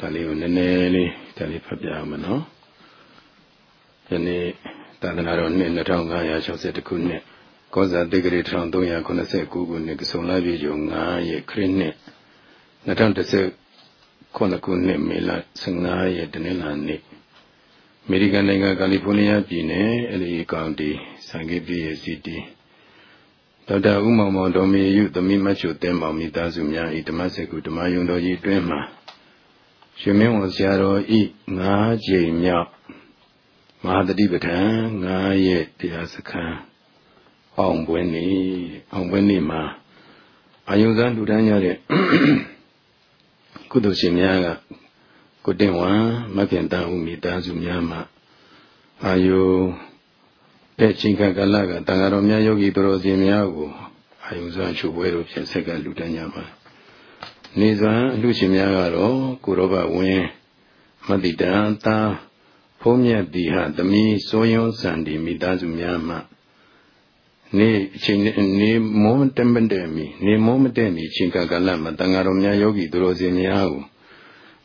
ဒါလေးကိုနည်းနည်းလေးဒါလေးဖတ်ပြအောင်မနော်ယနေ့သာသနာတော်နှစ်2560ခုနှစ်ကောဇာတိဂရီ1389ခုနှစ်ကဆုံလာပြည်ကျော်9ရက်ခရစ်နှစ်2010ခုနှစ်မေလ15ရက်တနင်္လာနေ့အမေရိကန်နိုင်ငံကယ်လီဖိုးနီးယားပြည်နယ်အလီကောင်တီစံဂိပြည်ရဲ့စီတီဒေါက်တာဦးမောင်မောင်ဒေါ်မေယုသမီးမချုတဲမောင်မိသားစုများဤဓမ္မစကုဓမ္မယုံတော်ကြီးအတွင်းမှာ ရှင်မင်းဝန်ဆရာတော်ဤ၅ကြိမ်မြောက်မဟာတတိပဋ္ဌာန်၅ရက်တရားစခန်းအောင်ပွဲနေ့အောင်ပွဲနေ့မှာအာယုဇံလူတန်းရတဲ့ကုသိုလ်ရှင်များကကိုတင်ဝံမခင်တန်ဦးမိသားစုများမှာအာယုတဲ့ချိန်ခါကာလကတန်ဃာတော်များယောဂီတော်စင်များကိုအာယုဇံချုပ်ပွဲတို့ဖြင့်ဆက်ကလူတန်းကြပါ နေစွာအလူရှင်များကတော့ကိုရောဘဝင်းမတိတံသာဖုံးမြတ်တိဟသမီးစိုးယုံစံဒီမိသားစုများမှနေအချိန်နေမောမတမတဲ့မီနေမောမတဲ့မီချိန်ကာလမှာတန်ဃာတော်များယောဂီသူတော်စင်များကို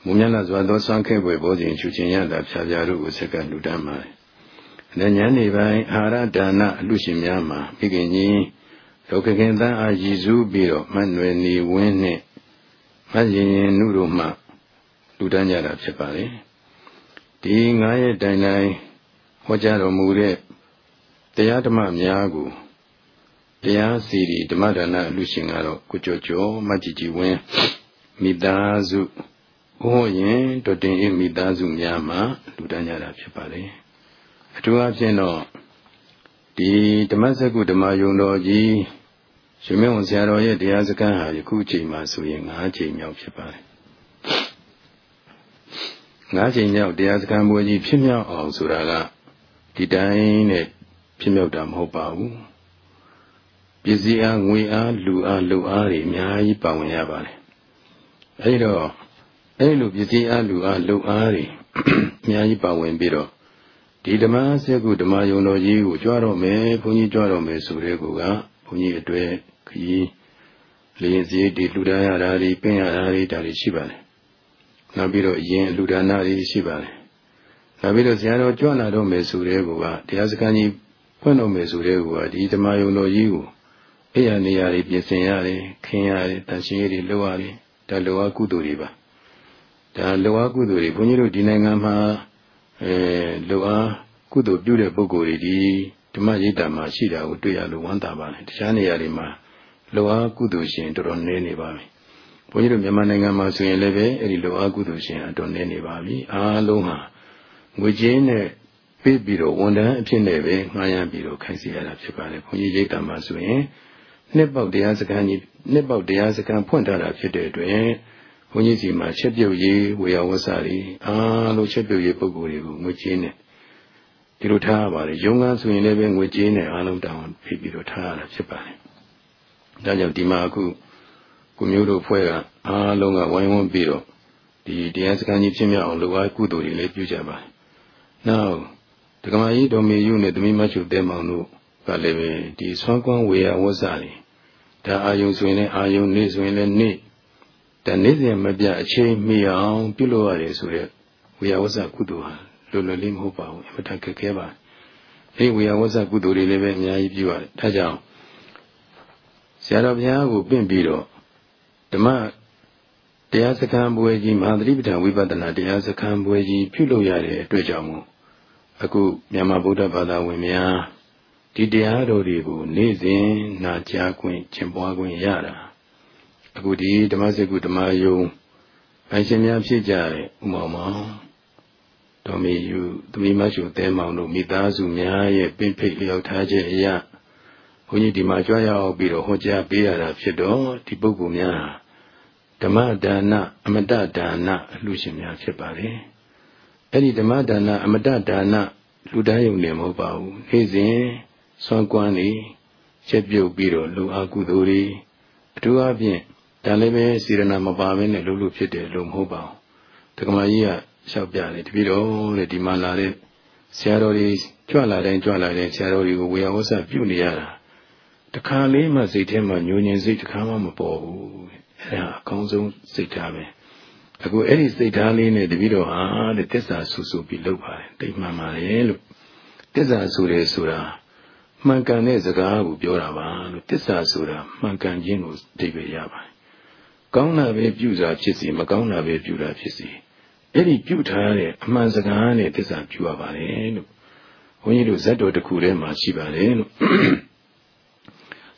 မူမြတ်လာစွာသောဆွမ်းခဲပွဲဘောဇင်ချူခြင်းရတာဖြာဖြာတို့ကိုဆက်ကလူတန်းပါတယ်။ဒါညနေပိုင်းအာရဒါနအလူရှင်များမှာမိခင်ကြီးဒုက္ခခင်တန်းအာရည်စုပြီးတော့မနှွယ်နေဝင်းနဲ့ မရင်ရင်နုတို့မှလူတန်းကြတာဖြစ်ပါလေဒီငါးရက်တိုင်တိုင်ဟောကြားတော်မူတဲ့တရားဓမ္မများကိုတရားစီရီဓမ္မဒါနအလူရှင်ကတော့ကိုကြောကြောမကြည်ကြည်ဝင်းမိသားစုဘုန်းရင်တို့တင်အမိသားစုများမှလူတန်းကြတာဖြစ်ပါလေအထူးအဖြင့်တော့ဒီဓမ္မစကုဓမ္မယုံတော်ကြီး ရှင်မင်းဝန်ဆရာတော်ရဲ့တရားစခန်းဟာယခုချိန်မှာဆိုရင်၅ချိန်မြောက်ဖြစ်ပါတယ်၅ချိန်မြောက်တရားစခန်းပွဲကြီးဖြစ်မြောက်အောင်ဆိုတာကဒီတိုင်းနဲ့ဖြစ်မြောက်တာမဟုတ်ပါဘူးပစ္စည်းအားငွေအားလူအားလူအားတွေအများကြီးပါဝင်ရပါတယ်အဲဒီတော့အဲဒီလိုပစ္စည်းအားလူအားလူအားတွေအများကြီးပါဝင်ပြီးတော့ဒီဓမ္မစကုဓမ္မယုံတော်ကြီးကိုကြွားတော့မယ်ဘုန်းကြီးကြွားတော့မယ်ဆိုတဲ့ကူကဘုန်းကြီးအတွေ့ ခရီးလင်းစည်းဒီလူဒါရတာတွေပင်ရတာတွေဒါတွေရှိပါတယ်။နောက်ပြီးတော့ယင်လူဒါနာတွေရှိပါတယ်။နောက်ပြီးတော့ဆရာတော်ကြွလာတော့မယ်ဆိုတဲ့ကူကတရားစခန်းကြီးဖွင့်တော့မယ်ဆိုတဲ့ကူကဒီဓမ္မယုံတော်ကြီးကိုအဲ့ရနေရာတွေပြင်ဆင်ရတယ်ခင်းရတယ်တန်ရှင်းရေးတွေလုပ်ရတယ်ဒါလောကကုသိုလ်တွေပါ။ဒါလောကကုသိုလ်တွေဘုန်းကြီးတို့ဒီနိုင်ငံမှာအဲလောကကုသိုလ်ပြုတဲ့ပုဂ္ဂိုလ်တွေဒီဓမ္မရိပ်တာမှာရှိတာကိုတွေ့ရလို့ဝမ်းသာပါတယ်တခြားနေရာတွေမှာ လောအားကုသိုလ်ရှင်တော်တော်နည်းနေပါပြီဘုန်းကြီးတို့မြန်မာနိုင်ငံမှာဆိုရင်လည်းပဲအဲ့ဒီလောအားကုသိုလ်ရှင်အတော်နည်းနေပါပြီအားလုံးဟာငွေကြေးနဲ့ပေးပြီးတော့ဝန်ထမ်းအဖြစ်နဲ့ပဲငှားရမ်းပြီးတော့ခိုင်းစီရတာဖြစ်ပါတယ်ဘုန်းကြီးရိပ်တာမှာဆိုရင်နှစ်ပေါက်တရားစခန်းကြီးနှစ်ပေါက်တရားစခန်းဖွင့်ထားတာဖြစ်တဲ့အတွက်ဘုန်းကြီးစီမှာချက်ပြုတ်ရေးဝေယဝဆတွေအားလုံးချက်ပြုတ်ရေးပုဂ္ဂိုလ်တွေကိုငွေကြေးနဲ့ဒီလိုထားရပါတယ်ရုံးကန်းဆိုရင်လည်းပဲငွေကြေးနဲ့အားလုံးတောင်းဖိပြီးတော့ထားရတာဖြစ်ပါတယ် ဒါကြောင့်ဒီမှာအခုကိုမျိုးတို့ဖွဲ့ကအားလုံးကဝိုင်းဝန်းပြီးတော့ဒီတရားစခန်းကြီးဖြစ်မြောက်အောင်လုပ်အားကုသိုလ်တွေလည်းပြုကြပါတယ်နောက်ဒကမာကြီးဒေါ်မေယုနဲ့သမီးမချုတဲမောင်တို့ကလည်းပဲဒီဆွမ်းကွမ်းဝေယဝဇ္ဇတွေဒါအာယုံဆိုရင်လည်းအာယုံနေ့ဆိုရင်လည်းနေ့ဒါနေ့စဉ်မပြအချိန်မီအောင်ပြုလုပ်ရတယ်ဆိုရက်ဝေယဝဇ္ဇကုသိုလ်ဟာလွယ်လွယ်လေးမဟုတ်ပါဘူးအမှန်တကယ်ခဲပါအဲဒီဝေယဝဇ္ဇကုသိုလ်တွေလည်းပဲအများကြီးပြုရတယ်ဒါကြောင့် ဆရာတော်ဘုရားကိုပင့်ပြီးတော့ဓမ္မတရားစခန်းပွဲကြီးမဟာသတိပဋ္ဌာန်ဝိပဿနာတရားစခန်းပွဲကြီးပြုလုပ်ရတဲ့အတွက်ကြောင့်မို့အခုမြန်မာဗုဒ္ဓဘာသာဝင်များဒီတရားတော်တွေကိုနေ့စဉ်နာကြားခွင့်ကျင့်ပွားခွင့်ရတာအခုဒီဓမ္မစကုဓမ္မယုံပိုင်ရှင်များဖြစ်ကြတဲ့ဥမောင်မောင်တော်မီယူသမီးမရှုသဲမောင်တို့မိသားစုများရဲ့ပြိဖိတ်လျောက်ထားခြင်းအရာ ဘုန်းကြီးဒီမှာကြွားရောက်ပြီးတော့ဟောကြားပေးရတာဖြစ်တော့ဒီပုဂ္ဂိုလ်များဓမ္မဒါနအမတဒါနအလှရှင်များဖြစ်ပါလေအဲ့ဒီဓမ္မဒါနအမတဒါနလူတိုင်းယုံနေမဟုတ်ပါဘူးနေ့စဉ်ဆွမ်းကွမ်းနေချက်ပြုတ်ပြီးတော့လူအားကုသိုလ်တွေအထူးအဖြင့်ဒါလည်းပဲစေရနာမပါဘဲနဲ့လုပ်လို့ဖြစ်တယ်လို့မဟုတ်ပါဘူးတက္ကမကြီးကလျှောက်ပြတယ်တပည့်တော်လေဒီမှာလာတဲ့ဆရာတော်တွေကြွလာတိုင်းကြွလာတဲ့ဆရာတော်တွေကိုဝေယဝဆပြုနေရတာ တခါလေးမှစိတ်ထဲမှာညှို့ညင်စိတ်တခါမှမပေါ်ဘူးအဲ့ဒါအကောင်းဆုံးစိတ်ထားပဲအခုအဲ့ဒီစိတ်ထားလေးနဲ့တပည့်တော်ဟာတဲ့တစ္ဆာဆူဆူပြီးလုပ်ပါတယ်တိတ်မှန်ပါတယ်လို့တစ္ဆာဆူတယ်ဆိုတာမှန်ကန်တဲ့စကားကိုပြောတာပါလို့တစ္ဆာဆိုတာမှန်ကန်ခြင်းကိုအဓိပ္ပာယ်ရပါတယ်ကောင်းတာပဲပြုတာဖြစ်စီမကောင်းတာပဲပြုတာဖြစ်စီအဲ့ဒီပြုထားတဲ့အမှန်စကားနဲ့တစ္ဆာပြုရပါတယ်လို့ဘုန်းကြီးတို့ဇတ်တော်တစ်ခုထဲမှာရှိပါတယ်လို့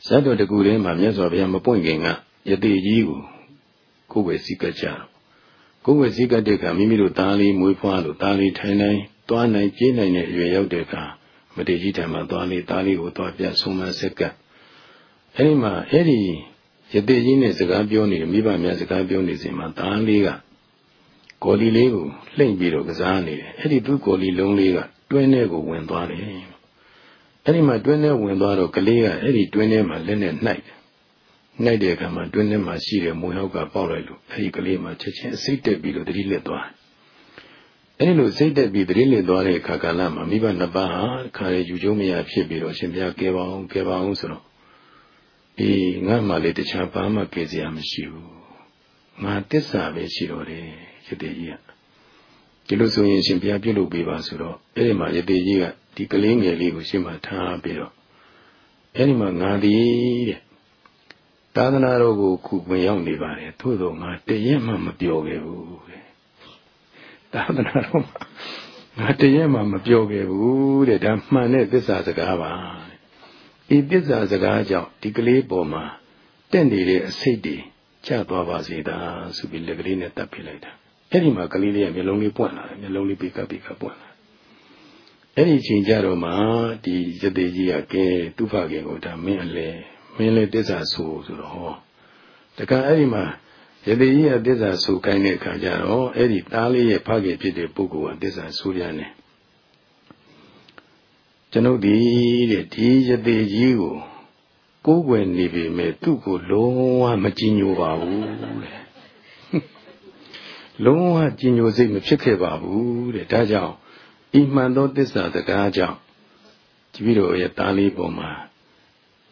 ဇတ်တော်တစ်ခုထဲမှာမြတ်စွာဘုရားမပွင့်ခင်ကယတိကြီးကိုကိုယ်ဝယ်စည်းကပ်ကြတော့ကိုယ်ဝယ်စည်းကပ်တဲ့အခါမိမိတို့သားလေးမွေးဖွားလို့သားလေးထိုင်နိုင်သွားနိုင်ပြေးနိုင်တဲ့အရွယ်ရောက်တဲ့အခါမတေကြီးထံမှာသွားလေးသားလေးကိုသွားပြဆုံးမဆက်ကပ်အဲဒီမှာအဲ့ဒီယတိကြီးနဲ့စကားပြောနေတယ်မိဘများစကားပြောနေစဉ်မှာသားလေးကကိုလီလေးကိုလှိမ့်ပြီးတော့ကစားနေတယ်အဲ့ဒီသူ့ကိုလီလုံးလေးကတွင်းထဲကိုဝင်သွားတယ် အဲ့ဒီမှာတွင်းထဲဝင်သွားတော့ကလေးကအဲ့ဒီတွင်းထဲမှာလက်နဲ့နှိုက်တယ်နှိုက်တဲ့အခါမှာတွင်းထဲမှာရှိတဲ့မွေဟောက်ကပေါက်လိုက်လို့အဲ့ဒီကလေးမှာချက်ချင်းစိတ်တက်ပြီးတော့တတိလက်သွားအဲ့ဒီလိုစိတ်တက်ပြီးတတိလက်သွားတဲ့အခါကာလမှာမိဘနှစ်ပါးဟာခါရယူကျုံမရဖြစ်ပြီးတော့ရှင်ဘုရားကဲပါအောင်ကဲပါအောင်ဆိုတော့အေးငါမှလည်းတခြားဘာမှကဲစရာမရှိဘူးငါတစ္ဆာပဲရှိတော့တယ်ရတေကြီးက ဒီလိုဆိုရင်ရှင်ဘုရားပြုလုပ်ပေးပါဆိုတော့အဲ့ဒီမှာရတေကြီးကဒီကလေးငယ်လေးကိုရှင်းမှထားပြီးတော့အဲ့ဒီမှာငါသည်တဲ့သာသနာတော်ကိုခုဝင်ရောက်နေပါတယ်သို့သောငါတရက်မှမပြောခဲ့ဘူးတဲ့သာသနာတော်မှာငါတရက်မှမပြောခဲ့ဘူးတဲ့ဒါမှန်တဲ့သစ္စာစကားပါတဲ့ဤသစ္စာစကားကြောင့်ဒီကလေးပေါ်မှာတက်နေတဲ့အစိတ်တွေကျသွားပါစေသာဆိုပြီးလက်ကလေးနဲ့တတ်ပြလိုက်တာ အဲ့ဒီမှာကလေးလေးကမျက်လုံးလေးပွင့်လာတယ်မျက်လုံးလေးပိကပိကပွင့်လာအဲ့ဒီချိန်ကြတော့မှဒီရသေးကြီးကကဲသူ့ဖခင်ကိုဒါမင်းအလဲမင်းလည်းတစ္ဆာဆိုဆိုတော့ဟောတခါအဲ့ဒီမှာယတိကြီးကတစ္ဆာဆိုခိုင်းတဲ့အခါကျတော့အဲ့ဒီသားလေးရဲ့ဖခင်ဖြစ်တဲ့ပုဂ္ဂိုလ်ကတစ္ဆာဆိုပြန်တယ်ကျွန်ုပ်ဒီတဲ့ဒီယတိကြီးကိုကိုးကွယ်နေပြီမဲ့သူ့ကိုလုံးဝမကြည်ညိုပါဘူးတဲ့ လုံးဝကြည်ညိုစိတ်မဖြစ်ခဲ့ပါဘူးတဲ့ဒါကြောင့်ဤမှန်သောတစ္ဆာစကားကြောင့်ကြည့်ပြီးတော့ရဲ့သားလေးပေါ်မှာ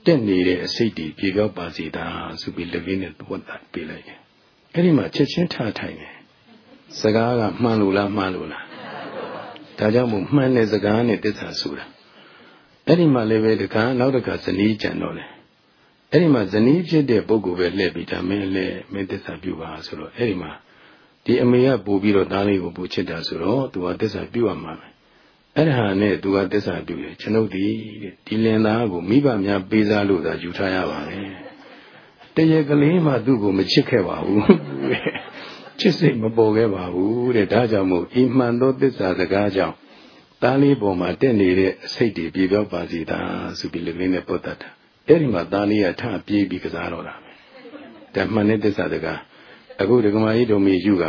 တက်နေတဲ့အစိတ်တွေပြေပြောက်ပါစေတာဆိုပြီးလက်ကင်းနဲ့သွတ်တာပေးလိုက်တယ်။အဲ့ဒီမှာချက်ချင်းထားထိုင်တယ်။စကားကမှန်လို့လားမှန်လို့လား။ဒါကြောင့်မို့မှန်တဲ့စကားနဲ့တစ္ဆာဆိုတာ။အဲ့ဒီမှာလည်းပဲတခါနောက်တခါဇနီးကြံတော့တယ်။အဲ့ဒီမှာဇနီးဖြစ်တဲ့ပုဂ္ဂိုလ်ပဲလှည့်ပြီးဒါမင်းလဲမင်းတစ္ဆာပြုပါဆိုတော့အဲ့ဒီမှာ ဒီအမေကပို့ပြီးတော့သားလေးကိုပို့ချစ်တာဆိုတော့သူကတစ္ဆာပြုရမှာပဲအဲ့ဒါနဲ့သူကသစ္စာပြုတယ်ကျွန်ုပ်ဒီဒီလင်သားကိုမိဘများပေးစားလို့သာယူထားရပါတယ်တရေကလေးမှသူ့ကိုမချစ်ခဲ့ပါဘူးချစ်စိတ်မပေါ်ခဲ့ပါဘူးတဲ့ဒါကြောင့်မို့ဤမှန်သောသစ္စာစကားကြောင့်သားလေးပေါ်မှာတက်နေတဲ့အစိတ်တွေပြေပြောပါစီသာဆိုပြီးလည်းနဲ့ပုတ်တတ်တာအဲ့ဒီမှာသားလေးကထပြေးပြီးကစားတော့တာပဲဒါမှန်တဲ့သစ္စာစကား အခုဒကမာကြီးတို့မေယူက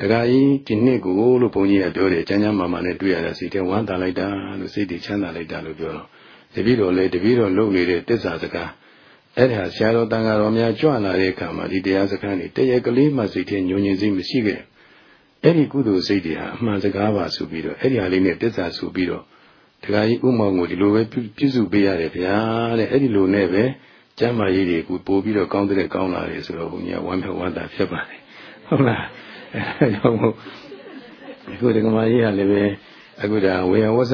ဒကာကြီးဒီနှစ်ကိုလို့ဘုန်းကြီးကပြောတယ်ကျမ်းကျမ်းမာမာနဲ့တွေ့ရတဲ့စိတ်ထဲဝမ်းသာလိုက်တာလို့စိတ်တွေချမ်းသာလိုက်တာလို့ပြောတော့တပည့်တော်လည်းတပည့်တော်လုပ်နေတဲ့တစ္ဆာစကားအဲ့ဒါဆရာတော်တန်ဃာတော်များကြွလာတဲ့အခါမှာဒီတရားစကားတွေတရက်ကလေးမှစိတ်ထဲညဉ့်ညင်စိတ်မရှိခဲ့အဲ့ဒီကုသိုလ်စိတ်တွေဟာအမှန်စကားပါဆိုပြီးတော့အဲ့ဒီဟာလေးနဲ့တစ္ဆာဆိုပြီးတော့ဒကာကြီးဥမောင်ကိုဒီလိုပဲပြုစုပေးရတယ်ဗျာတဲ့အဲ့ဒီလိုနဲ့ပဲ ကျမ်းမာရေးတွေကိုပို့ပြီးတော့ကောင်းတဲ့ကောင်းလာတယ်ဆိုတော့ဘုန်းကြီးကဝမ်းမြောက်ဝမ်းသာဖြစ်ပါတယ်ဟုတ်လားအဲကြောင့်မို့အခုဒီကမာကြီးကလည်းပဲအခုဒါဝေယဝဆ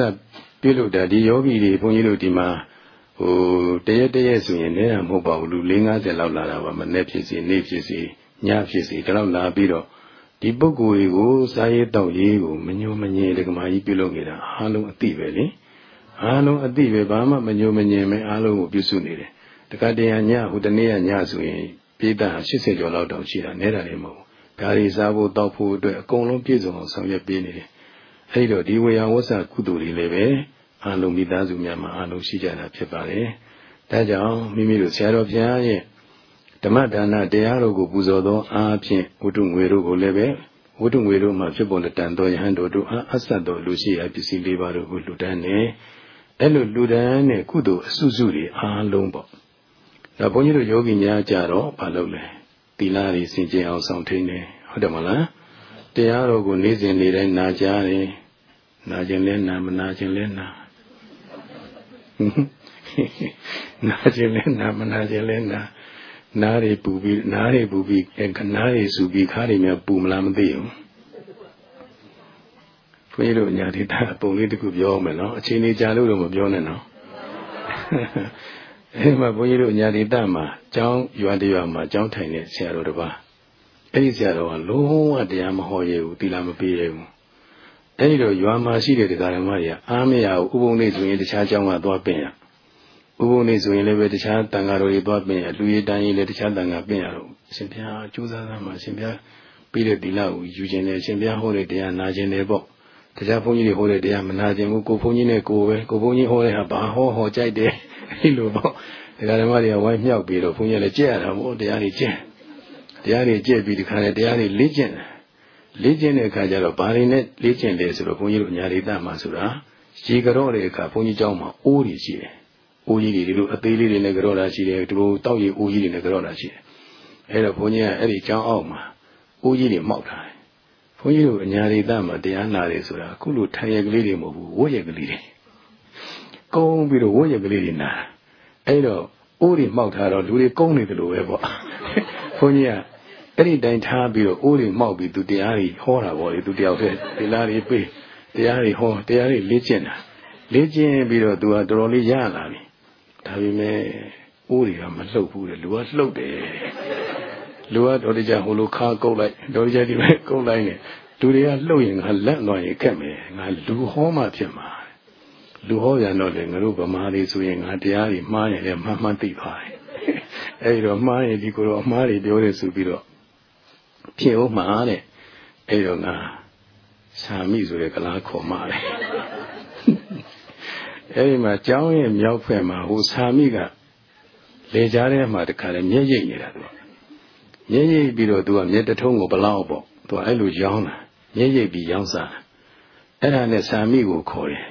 ပြုလုပ်တာဒီယောဂီတွေဘုန်းကြီးတို့ဒီမှာဟိုတရက်တရက်ဆိုရင်လည်းမဟုတ်ပါဘူးလူ50လောက်လာတာပါမနေ့ဖြစ်စီနေ့ဖြစ်စီညဖြစ်စီဒါတော့လာပြီးတော့ဒီပုဂ္ဂိုလ်တွေကိုစားရေးတောက်ရေးကိုမညိုမငြင်ဒီကမာကြီးပြုလုပ်နေတာအားလုံးအသိပဲလေအားလုံးအသိပဲဘာမှမညိုမငြင်ပဲအားလုံးကိုပြုစုနေတယ် တခါတည်းညဟိုတနေ့ကညဆိုရင်ပြေးတာ80ကျော်လောက်တောင်ရှိတာနဲတာလည်းမဟုတ်ဓာရီစားဖို့တောက်ဖို့အတွက်အကုန်လုံးပြည့်စုံအောင်ဆောင်ရွက်ပေးနေတယ်။အဲဒီတော့ဒီဝေယဝဆကုသိုလ်တွေလည်းပဲအာလုံးမိသားစုများမှာအာလုံးရှိကြတာဖြစ်ပါတယ်။ဒါကြောင့်မိမိတို့ဆရာတော်ဘုရားရဲ့ဓမ္မဒါနတရားတော်ကိုပူဇော်သောအားဖြင့်ဝတ္ထုငွေတို့ကိုလည်းပဲဝတ္ထုငွေတို့မှာဖြစ်ပေါ်လက်တန်သောယဟန်တို့တို့အားအဆက်တော်လူရှိရာပစ္စည်းလေးပါးတို့ကိုလှူဒန်းနေအဲ့လိုလှူဒန်းတဲ့ကုသိုလ်အစုစုတွေအားလုံးပေါ့။ ဒါဘုန်းကြီးတို့ယောဂီများကြတော့မလုပ်လဲ။သီလတွေစင်ကြင်အောင်ဆောင်ထိန်တယ်ဟုတ်တယ်မလားတရားတော်ကိုနေ့စဉ်နေ့တိုင်းနာကြတယ်နာခြင်းလဲနာမနာခြင်းလဲနာနာခြင်းလဲနာမနာခြင်းလဲနာနားတွေပူပြီးနားတွေပူပြီးနားတွေစူပြီးခါးတွေများပူမလားမသိဘူးဘုန်းကြီးတို့ညာဒေတာပုံလေးတခုပြောမယ်နော်အချိန်လေးကြာလို့တော့မပြောနဲ့နော် အဲဒီမှာဘုန်းကြီးတို့ညာဒေတာမှာကျောင်းရွာတရွာမှာကျောင်းထိုင်တဲ့ဆရာတော်တစ်ပါးအဲ့ဒီဆရာတော်ကလုံးဝတရားမဟောရဘူးတိလာမပေးရဘူးအဲ့ဒီတော့ရွာမှာရှိတဲ့တရားဓမ္မတွေကအားမရဘူးဥပုံနေဆိုရင်တခြားကျောင်းကသွားပင်ရဥပုံနေဆိုရင်လည်းပဲတခြားတန်ဃာတော်တွေသွားပင်ရလူရည်တန်းရင်လည်းတခြားတန်ဃာပင်ရတော့အရှင်ဘုရားကြိုးစားသားမှာအရှင်ဘုရားပြီးတဲ့ဒီလောက်ယူခြင်းနဲ့အရှင်ဘုရားဟောတဲ့တရားနာခြင်းတွေပေါ့တရားဘုန်းကြီးတွေဟောတဲ့တရားမနာခြင်းဘူးကိုဘုန်းကြီးနဲ့ကိုပဲကိုဘုန်းကြီးဟောတဲ့ဟာဘာဟောဟောကြိုက်တယ် အဲ့လိုပေါ့တရားဓမ္မတွေကဝိုင်းမြောက်ပြီးတော့ဘုန်းကြီးလည်းကြက်ရတာပေါ့တရားတွေကြက်တရားတွေကြက်ပြီးဒီခါနဲ့တရားတွေလေ့ကျင့်တယ်လေ့ကျင့်တဲ့အခါကျတော့ဘာတွေနဲ့လေ့ကျင့်လဲဆိုတော့ဘုန်းကြီးတို့ညာရိတမှာဆိုတာရေကြော့တဲ့အခါဘုန်းကြီးเจ้าမှာအိုးတွေရှိတယ်အိုးကြီးတွေဒီလိုအသေးလေးတွေနဲ့ကြော့တာရှိတယ်ဒီလိုတောက်ရည်အိုးကြီးတွေနဲ့ကြော့တာရှိတယ်အဲ့တော့ဘုန်းကြီးကအဲ့ဒီเจ้าအောက်မှာအိုးကြီးတွေမောက်ထားတယ်ဘုန်းကြီးတို့အညာရိတမှာတရားနာတယ်ဆိုတာအခုလိုထိုင်ရကလေးတွေမဟုတ်ဘူးဝတ်ရကလေးတွေ ကုန်းပြီးတော့ဝတ်ရကလေးတွေနာအဲ့တော့အိုးတွေမောက်ထားတော့လူတွေကုန်းနေတယ်လို့ပဲပေါ့ဘုန်းကြီးကအဲ့ဒီတိုင်းထားပြီးတော့အိုးတွေမောက်ပြီးသူတရားတွေဟောတာပေါ့လေသူတယောက်တည်းဒီလားတွေပေးတရားတွေဟောတရားတွေလေ့ကျင့်တာလေ့ကျင့်ပြီးတော့သူကတော်တော်လေးရလာပြီဒါပေမဲ့အိုးတွေကမလှုပ်ဘူးလေလူကလှုပ်တယ်လူကတော်တကြဟိုလိုခါကုတ်လိုက်တော်တကြဒီမဲ့ကုတ်လိုက်နေလူတွေကလှုပ်ရင်ငါလက်လွန်ရင်ခက်မယ်ငါလူဟောမှဖြစ်မှာ လူဟောပြန်တော့လေငါတို့ဗမာတွေဆိုရင်ငါတရားတွေမှားရင်လည်းမှန်မှန်သိသွားတယ်အဲဒီတော့မှားရင်ဒီကိုတော့အမှားတွေပြောတယ်ဆိုပြီးတော့ဖြစ်ဦးမှာတဲ့အဲဒီတော့ငါစာမိဆိုတဲ့ကလားခေါ်မှာလေအဲဒီမှာကျောင်းရဲ့မြောက်ဖက်မှာဟိုစာမိကလေကြားထဲမှာတခါလေမျက်ရိပ်နေတာသူကမျက်ရိပ်ပြီးတော့သူကမျက်တထုံးကိုဘလောက်ပေါ့သူကအဲ့လိုရောင်းတာမျက်ရိပ်ပြီးရောင်းစားအဲ့ဒါနဲ့စာမိကိုခေါ်တယ်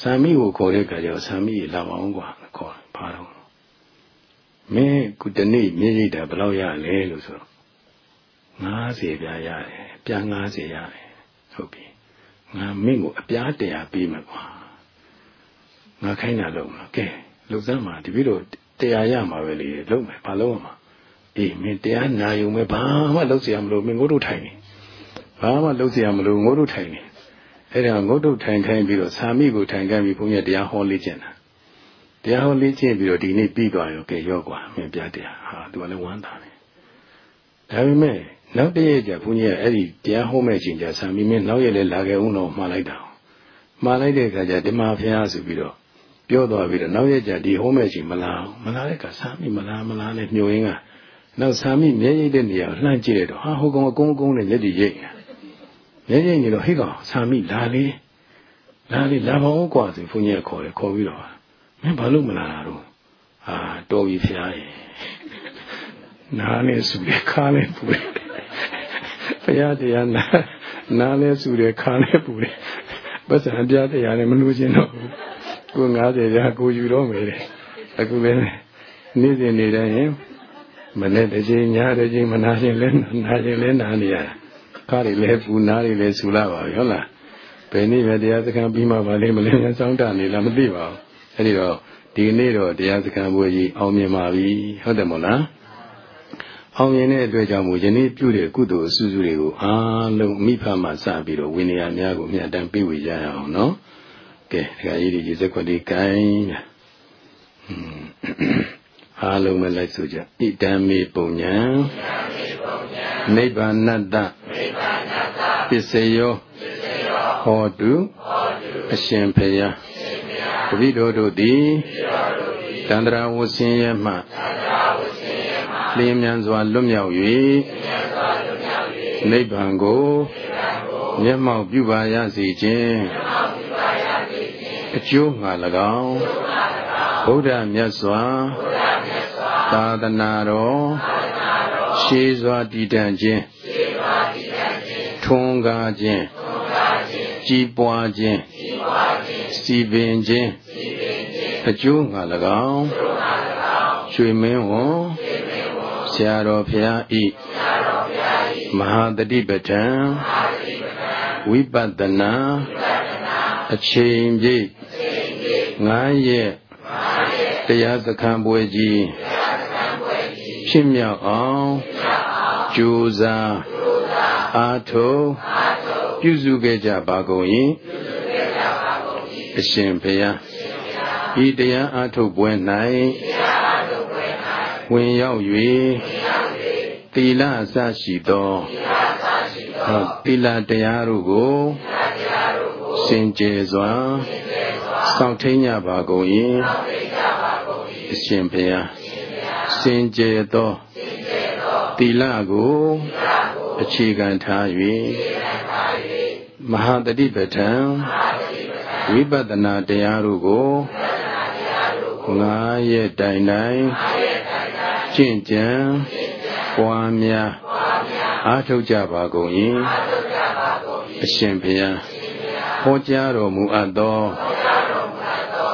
စာမိကိုခေါ်တဲ့အခါကျတော့စာမိရေလာပါအောင်ကွာခေါ်ဘာတော့မင်းခုတနေ့မြင့်ရိတ်တာဘယ်လောက်ရလဲလို့ဆိုတော့90ပြားရတယ်ပြား90ရတယ်ဟုတ်ပြီငါမင်းကိုအပြား100ပေးမယ်ကွာငါခိုင်းတာလုံးလားကဲလုံစမ်းမှာတပည့်တော်100ရမှာပဲလေလုံးမယ်ဘာလုံးမှာအေးမင်းတရားနာယုံမဲ့ဘာမှလုပ်เสียမလို့မင်းငို့တို့ထိုင်နေဘာမှလုပ်เสียမလို့ငို့တို့ထိုင်နေ အဲ့ဒါငုတ်တုတ်ထိုင်ခိုင်းပြီးတော့သာမိကိုထိုင်ခိုင်းပြီးဘုန်းကြီးတရားဟောလေ့ကျင့်တာတရားဟောလေ့ကျင့်ပြီးတော့ဒီနေ့ပြီးသွားရောကဲရောကွာမင်းပြတရားဟာသူကလည်းဝမ်းသာတယ်ဒါပေမဲ့နောက်တည့်ကျဘုန်းကြီးကအဲ့ဒီတရားဟောမဲ့ချိန်ကျသာမိမင်းနောက်ရက်လည်းလာခဲ့ဦးတော့မှားလိုက်တာမှားလိုက်တဲ့အခါကျဒီမှာဖះဆိုပြီးတော့ပြောသွားပြီးတော့နောက်ရက်ကျဒီဟောမဲ့ချိန်မလာမလာတဲ့အခါသာမိမလာမလာနဲ့ညှိုရင်းကနောက်သာမိမျက်ရည်တဲ့နေရာလှမ်းကြည့်လိုက်တော့ဟာဟိုကောင်အကုန်းအကုန်းနဲ့လက်တွေရိတ်နေတာ ရဲရဲနေတော့ဟိကောင်ဆာမိလာလေလာလေလာပါဦးကွာဆိုဘုန်းကြီးကခေါ်တယ်ခေါ်ပြီးတော့မင်းဘာလို့မလာတာတော့ဟာတော်ပြီဖျားရဲ့နားနဲ့ဆူတယ်ခါနဲ့ပူတယ်ဖျားတရားနာနားနဲ့ဆူတယ်ခါနဲ့ပူတယ်ပတ်စံပြတရားနဲ့မလို့ချင်းတော့ကို90ရာကိုယူတော့မယ်တဲ့အခုလည်းနေ့စဉ်နေတိုင်းရင်မနေ့တစ်ချိန်ညတစ်ချိန်မနာချင်းလဲနာချင်းလဲနာနေရတာ ခါတွေလည်းပူနားတွေလည်းဆူလာပါပြီဟုတ်လားဘယ်နေ့ပဲတရားစခန်းပြီးမှပါလိမ့်မလဲစောင်းတနေလားမသိပါဘူးအဲဒီတော့ဒီနေ့တော့တရားစခန်းပွဲကြီးအောင်မြင်ပါပြီဟုတ်တယ်မို့လားအောင်မြင်တဲ့အတွက်ကြောင့်မို့ယနေ့ပြုတဲ့ကုသိုလ်အစုစုတွေကိုအားလုံးမိဖမှစပြီးတော့ဝိနည်းများကိုမြတ်တမ်းပေးဝေကြရအောင်နော်ကဲဒကာကြီးဒီစက်ခွက်လေးကိုင်းအားလုံးမလိုက်ဆိုကြဣတံမေပုံညာနိဗ္ဗာနတ္တ ပစ္စယောဟောတုအရှင်ဖယားတပိတော်တို့သည်တန္တရာဝဆင်းရဲမှလင်းမြန်စွာလွတ်မြောက်၍နိဗ္ဗာန်ကိုမျက်မှောက်ပြုပါရစေခြင်းအကျိုးငါ၎င်းဗုဒ္ဓမြတ်စွာသာသနာတော်ရှေးစွာတည်တံ့ခြင်း ထွန်းကားခြင်းကြီးပွားခြင်းစီပင်ခြင်းအကျိုးငါ၎င်းရွှေမင်းဝန်ဆရာတော်ဖျားဤမဟာတတိပဋ္ဌံဝိပဿနာအချိန်ပြည့်9ရက်တရားစခန်းပွဲကြီးဖြစ်မြောက်အောင်ကြိုးစား အားထုတ်ပြုစုခဲ့ကြပါကုန်၏အရှင်ဘုရားဤတရားအားထုတ်ပွဲ၌ဝင်ရောက်၍သီလအစရှိသောသီလတရားတို့ကိုစင်ကြယ်စွာစောင့်ထိန်ကြပါကုန်၏အရှင်ဘုရားစင်ကြယ်သောသီလကို အခြေခံထား၍မဟာတတိပဋ္ဌာန်ဝိပဿနာတရားတို့ကိုငါးရက်တိုင်တိုင်ကျင့်ကြံပွားများအားထုတ်ကြပါကုန်၏အရှင်ဘုရားဟောကြားတော်မူအပ်သော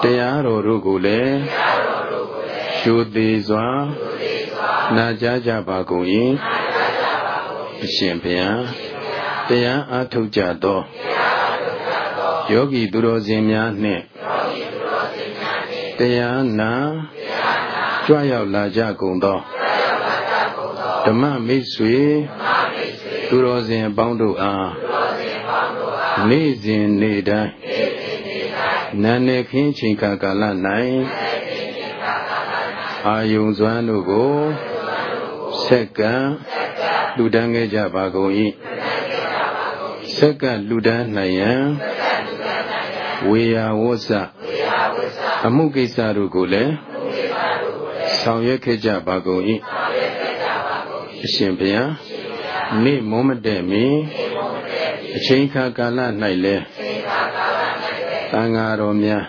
တရားတော်တို့ကိုလည်းရှုသေးစွာနာကြားကြပါကုန်၏ အရှင်ဘုရားတရားအားထုတ်ကြသောယောဂီသူတော်စင်များနှင့်တရားနာကြွရောက်လာကြကုန်သောဓမ္မမိတ်ဆွေသူတော်စင်အပေါင်းတို့အားနေ့စဉ်နေ့တိုင်းနာနေခင်းချိန်ခါကာလ၌အာယုံစွမ်းတို့ကိုဆက်ကံ လူတန်းခဲ့ကြပါကုန်၏ဆက်ကလူတန်းနိုင်ရန်ဝေယဝဇ္ဇအမှုကိစ္စတို့ကိုလည်းဆောင်ရွက်ခဲ့ကြပါကုန်၏အရှင်ဘုရားနေ့မုံမတဲ့မီအချိန်ခါကာလ၌လည်းသံဃာတော်များ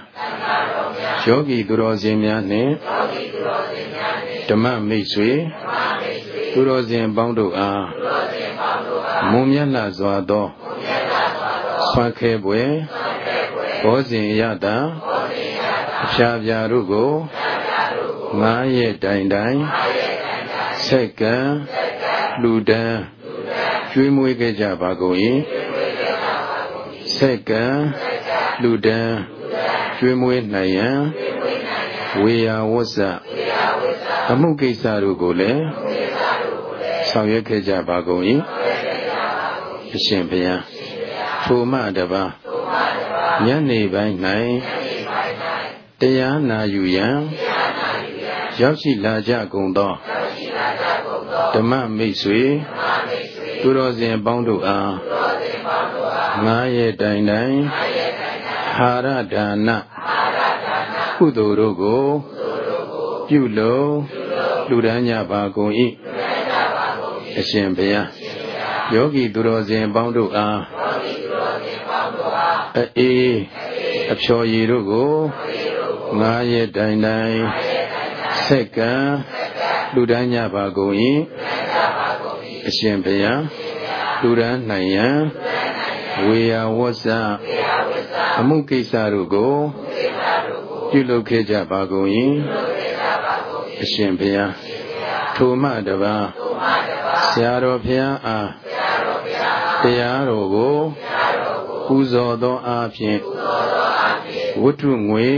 ယောဂီသူတော်စင်များနှင့်ဓမ္မမိတ်ဆွေ သူတော်စင်ပေါင်းတို့အားမုံမြတ်လာစွာသောဆွမ်းခဲပွဲဘောဇင်ရတာအဖြာဖြာတို့ကိုငားရဲ့တိုင်တိုင်ဆက်ကံလူတန်းကျွေးမွေးခဲ့ကြပါကုန်၏ဆက်ကံလူတန်းကျွေးမွေးနိုင်ရန်ဝေယဝဇ္ဇအမှုကိစ္စတို့ကိုလည်း ဆောင်ရွက်ခဲ့ကြပါကုန်၏အရှင်ဘုရားထိုမှတပါညနေပိုင်း၌တရားနာယူရန်ရောက်ရှိလာကြကုန်သောဓမ္မမိတ်ဆွေသူတော်စင်ပေါင်းတို့အားငါရဲ့တိုင်တိုင်ဟာရဒါနကုသိုလ်တို့ကို ပြုလို့လူဒန်းကြပါကုန်၏ အရှင်ဘုရားယောဂီသူတော်စင်ပေါင်းတို့အားအေးအဖျော်ရည်တို့ကိုငါရဲ့တိုင်တိုင်ဆက်ကံလူဒန်းကြပါကုန်၏အရှင်ဘုရားလူဒန်းနိုင်ရန်ဝေယဝဇ္ဇအမှုကိစ္စတို့ကိုပြုလုပ်ခဲ့ကြပါကုန်၏အရှင်ဘုရားထိုမှတပါ ဆရာတော်ဘုရားအားတရားတော်ကိုပူဇော်သောအားဖြင့်ဝတ္ထုငွေ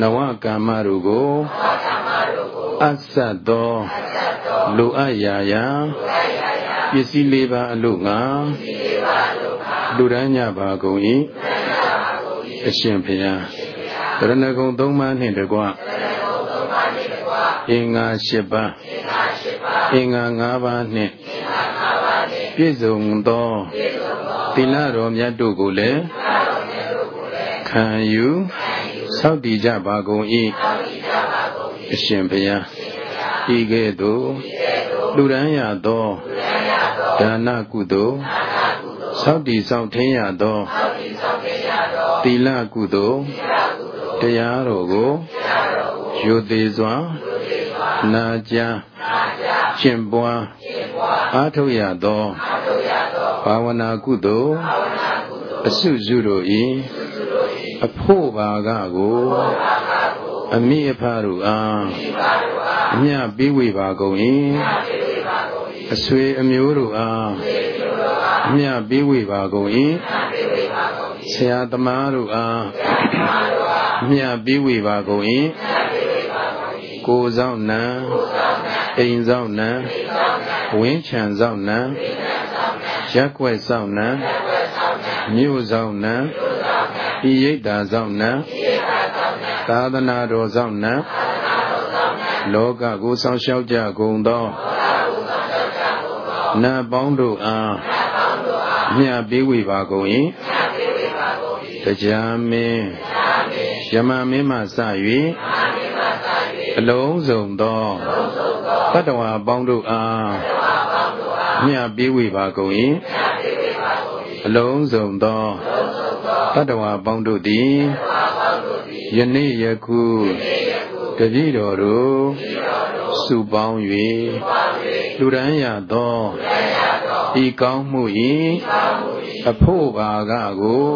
နဝကမ္မတို့ကိုအဆတ်သောလူအပ်ရာရာပစ္စည်းလေးပါအလို့ငါလူဒန်းကြပါကုန်၏အရှင်ဘုရားရဏဂုံသုံးပါးနှင့်တကွအင်္ဂါ၈ပါး အင်္ဂါ၅ပါးနှင့်ပြည့်စုံသောသီလတော်မြတ်တို့ကိုလည်းခံယူစောင့်တည်ကြပါကုန်၏အရှင်ဘုရားဤကဲ့သို့လူရန်ရသောဒါနကုသိုလ်စောင့်တည်စောင့်ထင်းရသောသီလကုသိုလ်တရားတော်ကိုယူသေးစွာနာကြား ကျင့်ပွားအားထုတ်ရသောဘာဝနာကုသိုလ်အစုစုတို့၏အဖို့ဘာကကိုအမိအဖတို့အားအမြပေးဝေပါကုန်၏အဆွေအမျိုးတို့အားအမြပေးဝေပါကုန်၏ဆရာသမားတို့အားအမြပေးဝေပါကုန်၏ကိုဆောင်နံ အိမ်ဆောင်နံဝင်းချံဆောင်နံရက်ွက်ဆောင်နံမြို့ဆောင်နံဤရိတ်တာဆောင်နံသာသနာတော်ဆောင်နံလောကကိုဆောင်ရှောက်ကြကုန်သောနတ်ပေါင်းတို့အားမြတ်ပေးဝေပါကုန်၏တရားမင်းယမမင်းမှစ၍ အလုံးစုံသောတတ္တဝါပေါင်းတို့အားမြတ်ပေးဝေပါကုန်၏အလုံးစုံသောတတ္တဝါပေါင်းတို့သည်ယနေ့ယခုတပည့်တော်တို့စုပေါင်း၍လူရန်ရသောဤကောင်းမှု၏အဖို့ဘာကကို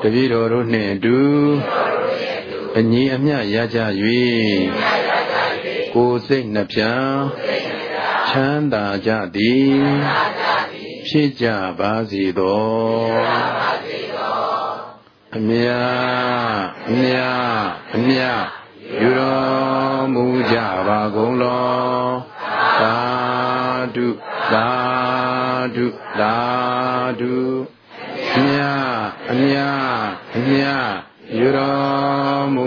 တပည့်တော်တို့နှင့်အတူ အညီအမျှရကြ၍ကိုယ်စိတ်နှပြချမ်းသာကြသည်ဖြစ်ကြပါစေသောအမြအမြအမြယူတော်မူကြပါကုန်လောသာဓုသာဓုသာဓုအမြအမြအမြယူတော်မူ